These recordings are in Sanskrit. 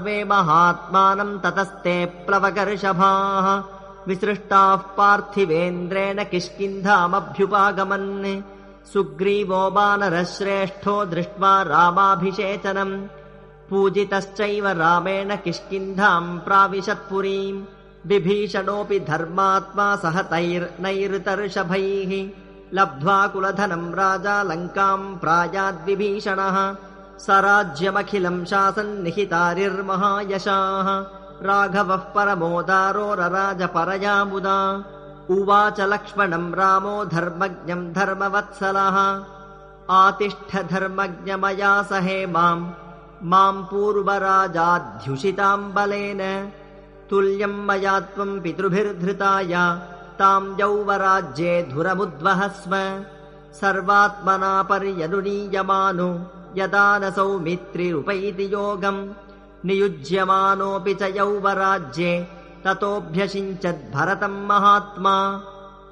सर्वे महात्मानम् ततस्ते प्लवकर्षभाः विसृष्टाः पार्थिवेन्द्रेण किष्किन्धामभ्युपागमन्। सुग्रीवो वानरश्रेष्ठो दृष्ट्वा रामाभिषेचनम् पूजितश्चैव रामेण किष्किन्धाम् प्राविशत्पुरीम्। विभीषणोऽपि धर्मात्मा सह तैर्नैर्तर्षभैः। लब्ध्वा कुलधनम् राजा लङ्काम् प्रायाद्विभीषणः स राज्यमखिलम् शासन्निहितारिर्महायशाः। राघवः परमोदारो रराजपरया मुदा उवाच लक्ष्मणम् रामो धर्मज्ञम् धर्मवत्सलः। आतिष्ठ धर्मज्ञमया सहे माम् माम् पूर्वराजाध्युषिताम् बलेन तुल्यम् मया त्वम् पितृभिर्धृताय। ताम् यौवराज्ये धुरमुद्वहस्व सर्वात्मना पर्यनुनीयमानो यदा न सौमित्रिरुपैति योगम् नियुज्यमानोऽपि च यौवराज्ये ततोऽभ्यषिञ्चद्भरतम् महात्मा।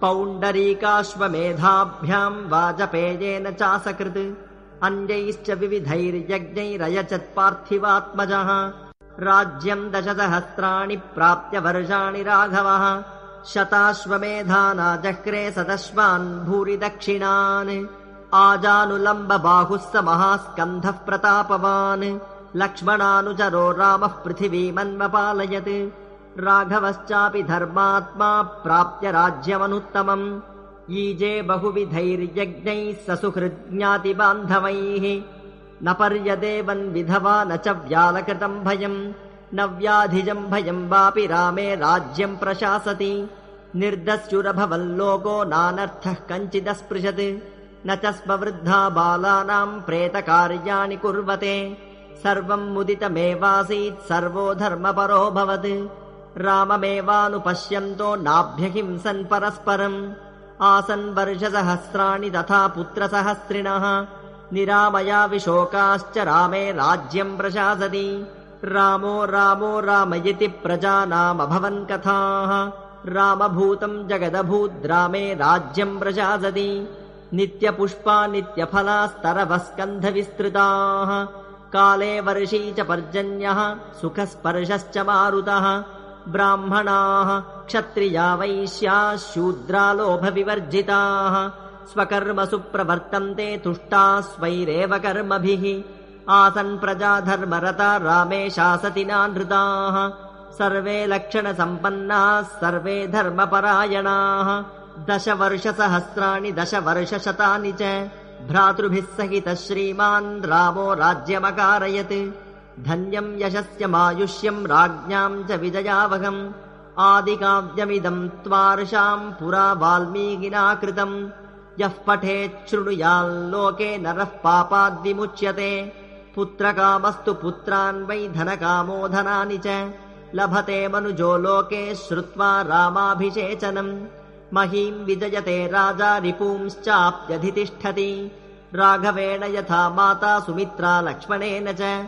पौण्डरीकाश्वमेधाभ्याम् वाजपेयेन चासकृत्। अन्यैश्च विविधैर्यज्ञैरयचत् पार्थिवात्मजः राज्यम् दशसहस्राणि प्राप्य वर्षाणि राघवः। शताश्वमेधानाजह्रे सदश्वान् भूरि दक्षिणान् आजानुलम्ब बाहुः स महास्कन्धः प्रतापवान् लक्ष्मणानुचरो रामः पृथिवीमन्वपालयत् राघवश्चापि धर्मात्मा प्राप्य राज्यमनुत्तमम्। ईजे बहुविधैर्यज्ञैः स सुहृज्ञातिबान्धवैः न पर्यदेवन् विधवा न च व्यालकृतम् भयम्। न व्याधिजम् भयम् वापि रामे राज्यम् प्रशासति। निर्दस्युरभवल्लोको नानर्थः कञ्चिदस्पृशत् न च स्मवृद्धा बालानाम् प्रेतकार्याणि कुर्वते। सर्वम् मुदितमेवासीत् सर्वो धर्मपरोऽभवत् राममेवानुपश्यन्तो नाभ्यहिंसन् परस्परम्। आसन् वर्षसहस्राणि तथा पुत्रसहस्रिणः। निरामयाविशोकाश्च रामे राज्यम् प्रशासति। रामो रामो राम इति प्रजानामभवन् कथाः। रामभूतम् जगदभूद्रामे राज्यम् प्रशासति नित्यपुष्पा नित्यफलास्तरवः स्कन्धविस्तृताः काले वर्षी च पर्जन्यः सुखस्पर्शश्च मारुतः। ब्राह्मणाः क्षत्रिया वैश्याः शूद्रालोभविवर्जिताः स्वकर्मसु प्रवर्तन्ते तुष्टाः स्वैरेव कर्मभिः। आसन् प्रजाधर्मरता रामे शासति नानृताः सर्वे लक्षणसम्पन्नाः सर्वे धर्मपरायणाः दशवर्षसहस्राणि दशवर्षशतानि च भ्रातृभिः सहितः श्रीमान् रामो राज्यमकारयत्। धन्यम् यशस्यमायुष्यम् राज्ञाम् च विजयावहम्। आदिकाव्यमिदम् त्वार्षाम् पुरा वाल्मीकिना कृतम् यः पठेच्छृणुयाल्लोके नरः पापाद्विमुच्यते। पुत्रकामस्तु पुत्रान् वै धनकामो धनानि च। लभते मनुजो लोके श्रुत्वा रामाभिषेचनम् महीम् विजयते राजा रिपूंश्चाप्यधितिष्ठति। राघवेण यथा माता सुमित्रा लक्ष्मणेन च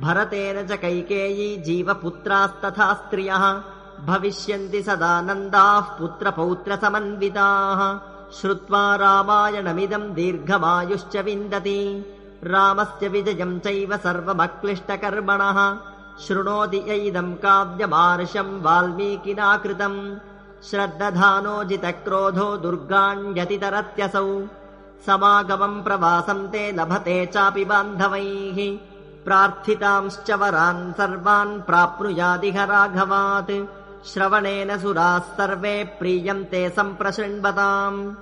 भरतेन च कैकेयी जीवपुत्रास्तथा स्त्रियः। भविष्यन्ति सदानन्दाः पुत्रपौत्रसमन्विताः। श्रुत्वा रामायणमिदम् दीर्घमायुश्च विन्दति। रामस्य विजयम् चैव सर्वमक्लिष्टकर्मणः। शृणोति यैदम् काव्यमार्षम् वाल्मीकिना कृतम् श्रद्दधानोजितक्रोधो दुर्गाण्यतितरत्यसौ समागमम् प्रवासम् ते लभते चापि बान्धवैः। प्रार्थितांश्च वरान् सर्वान् प्राप्नुयादिह राघवात् श्रवणेन सुराः सर्वे प्रीयन्ते सम्प्रशृण्वताम्।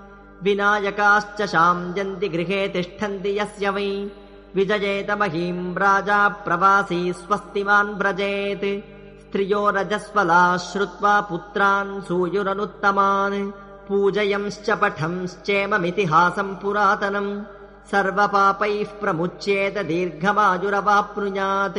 विनायकाश्च शाम्यन्ति गृहे तिष्ठन्ति यस्य वै। विजयेत महीम् राजा प्रवासी स्वस्तिमान् व्रजेत् स्त्रियो रजस्वलाः श्रुत्वा पुत्रान् सूयुरनुत्तमान्। पूजयंश्च पठंश्चेममितिहासम् पुरातनम्। सर्वपापैः प्रमुच्येत दीर्घमायुरवाप्नुयात्।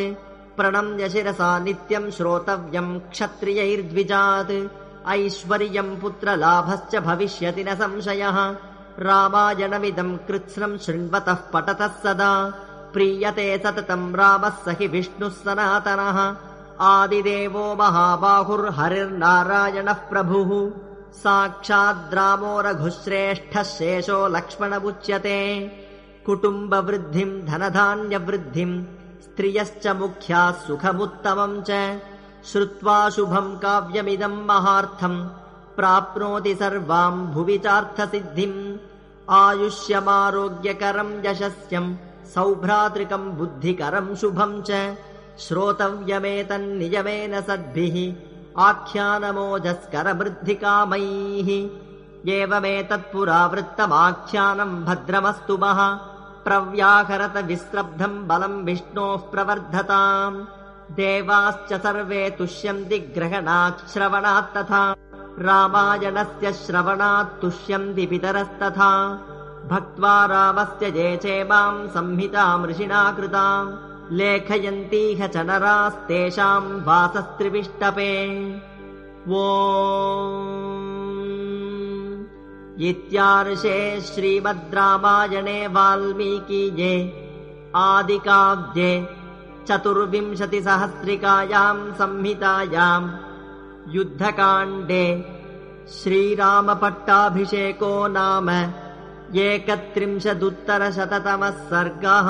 प्रणम्य शिरसा नित्यम् श्रोतव्यम् क्षत्रियैर्द्विजात्। ऐश्वर्यम् पुत्रलाभश्च भविष्यति न संशयः। रामायणमिदम् कृत्स्नम् शृण्वतः पठतः सदा। प्रीयते सततम् रामः स हि विष्णुः सनातनः आदिदेवो महाबाहुर्हरिर्नारायणः प्रभुः। साक्षाद्रामो रघुश्रेष्ठः शेषो लक्ष्मणमुच्यते कुटुम्बवृद्धिम् धनधान्यवृद्धिम् स्त्रियश्च मुख्याः सुखमुत्तमम् च। श्रुत्वा शुभम् काव्यमिदम् महार्थम्। प्राप्नोति सर्वाम् भुवि चार्थसिद्धिम् आयुष्यमारोग्यकरम् यशस्यम्। सौभ्रातृकम् बुद्धिकरम् शुभम् च श्रोतव्यमेतन्नियमेन सद्भिः आख्यानमोजस्करवृद्धिकामैः एवमेतत्पुरावृत्तमाख्यानम् भद्रमस्तु मः प्रव्याहरत विस्रब्धम् बलम् विष्णोः प्रवर्धताम् देवाश्च सर्वे तुष्यन्ति ग्रहणाच्छ्रवणात् तथा रामायणस्य श्रवणात् तुष्यन्ति पितरस्तथा भक्त्वा रामस्य ये चेमाम् संहितामृषिणा कृताम् लेखयन्तीह च नरास्तेषाम् वासस्त्रिविष्टपे। वो इत्यार्षे श्रीमद् रामायणे वाल्मीकीये आदिकाव्ये चतुर्विंशतिसहस्रिकायाम् संहितायाम् युद्धकाण्डे श्रीरामपट्टाभिषेको नाम एकत्रिंशदुत्तरशततमः सर्गः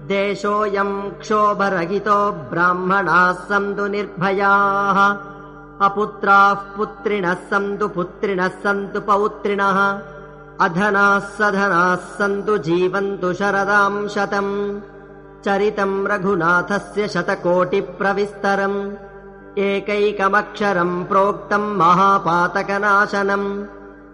देशोऽयम् क्षोभरहितो ब्राह्मणाः सन्तु निर्भयाः। अपुत्राः पुत्रिणः सन्तु पुत्रिणः सन्तु पौत्रिणः। अधनाः सधनाः सन्तु जीवन्तु शरदाम् शतम्। चरितम् रघुनाथस्य शतकोटिप्रविस्तरम्। एकैकमक्षरम् प्रोक्तम् महापातकनाशनम्।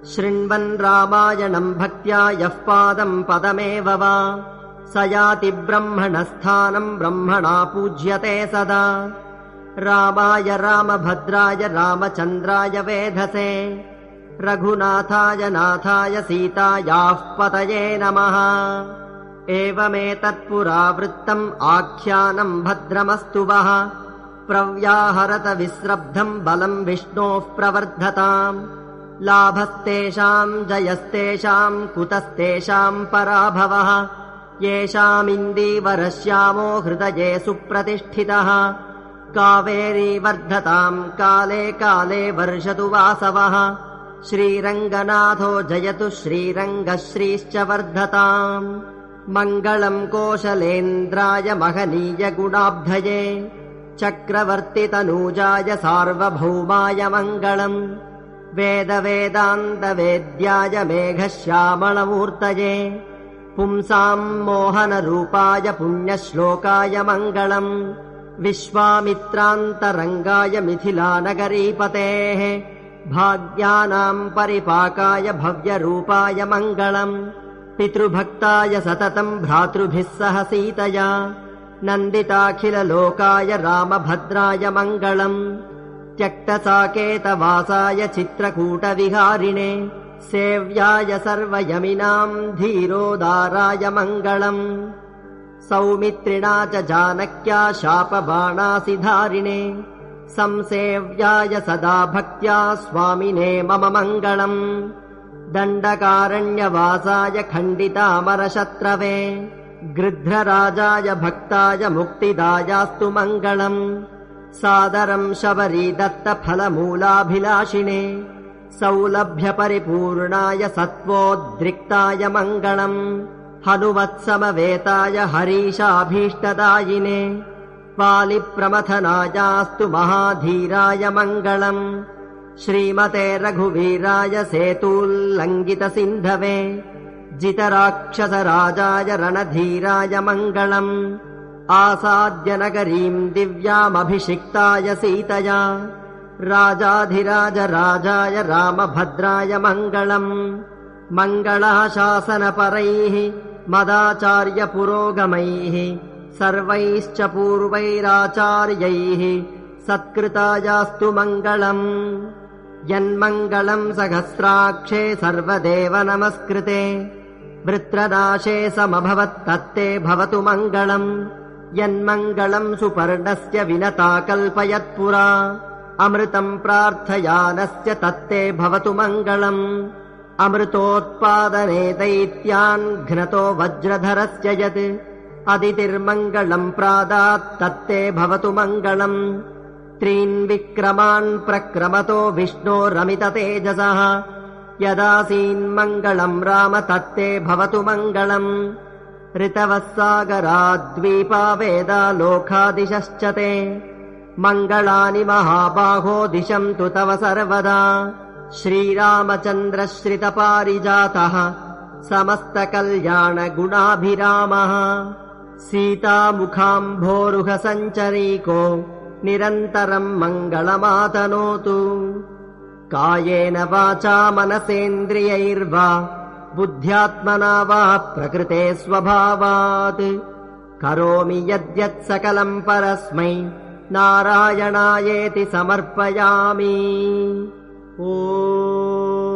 शृण्वन् रामायणम् भक्त्या यः पादम् पदमेव वा स याति ब्रह्मणस्थानम् ब्रह्मणा पूज्यते सदा। रामाय रामभद्राय रामचन्द्राय वेधसे। रघुनाथाय नाथाय सीतायाः पतये नमः। एवमेतत्पुरावृत्तम् आख्यानम् भद्रमस्तु वः। प्रव्याहरत विस्रब्धम् बलम् विष्णोः प्रवर्धताम्। लाभस्तेषाम् जयस्तेषाम् कुतस्तेषाम् पराभवः येषामिन्दीवरश्यामो हृदये सुप्रतिष्ठितः। कावेरी वर्धताम् काले काले वर्षतु वासवः। श्रीरङ्गनाथो जयतु श्रीरङ्गश्रीश्च वर्धताम्। मङ्गलम् कोशलेन्द्राय महनीय गुणाब्धये। चक्रवर्तितनूजाय सार्वभौमाय मङ्गलम्। वेदवेदान्तवेद्याय मेघश्यामलमूर्तये पुंसाम् मोहनरूपाय पुण्यश्लोकाय मङ्गलम् विश्वामित्रान्तरङ्गाय मिथिलानगरीपतेः भाग्यानाम् परिपाकाय भव्यरूपाय मङ्गलम् पितृभक्ताय सततम् भ्रातृभिः सह सीतया नन्दिताखिललोकाय रामभद्राय मङ्गलम् त्यक्तसाकेतवासाय चित्रकूटविहारिणे सेव्याय सर्वयमिनाम् धीरोदाराय मङ्गलम्। सौमित्रिणा च जानक्या शापबाणासिधारिणे। संसेव्याय सदा भक्त्या स्वामिने मम मङ्गलम्। दण्डकारण्यवासाय खण्डितामरशत्रवे। गृध्रराजाय भक्ताय मुक्तिदायास्तु मङ्गलम्। सादरम् शबरी दत्तफलमूलाभिलाषिणे सौलभ्यपरिपूर्णाय सत्त्वोद्रिक्ताय मङ्गलम् हनुमत्समवेताय हरीशाभीष्टदायिने वालिप्रमथनायास्तु महाधीराय मङ्गलम् श्रीमते रघुवीराय सेतूल्लङ्घितसिन्धवे जितराक्षसराजाय रणधीराय मङ्गलम् आसाद्य नगरीम् दिव्यामभिषिक्ताय सीतया राजाधिराज राजाय रामभद्राय मङ्गलम् मङ्गलाशासनपरैः मदाचार्यपुरोगमैः सर्वैश्च पूर्वैराचार्यैः सत्कृतायास्तु मङ्गलम् यन्मङ्गलम् सहस्राक्षे सर्वदेव नमस्कृते वृत्रनाशे समभवत्तत्ते भवतु मङ्गलम् यन्मङ्गलम् सुपर्णस्य विनता कल्पयत्पुरा अमृतम् प्रार्थयानस्य तत्ते भवतु मङ्गलम्। अमृतोत्पादने दैत्यान् घ्नतो वज्रधरस्य यत्। अदितिर्मङ्गलम् प्रादात् तत्ते भवतु मङ्गलम्। त्रीन् विक्रमान् प्रक्रमतो विष्णोरमित तेजसः। यदासीन्मङ्गलम् राम तत्ते भवतु मङ्गलम्। ऋतवः सागराद्वीपा वेदा लोकादिशश्च ते मङ्गलानि महाबाहो दिशन्तु तव सर्वदा। श्रीरामचन्द्रश्रितपारिजातः समस्तकल्याणगुणाभिरामः। सीतामुखाम्भोरुहसञ्चरीको निरन्तरम् मङ्गलमातनोतु। कायेन वाचा मनसेन्द्रियैर्वा बुद्ध्यात्मना वा प्रकृते स्वभावात्। करोमि यद्यत् सकलम् परस्मै नारायणायेति समर्पयामि। ओ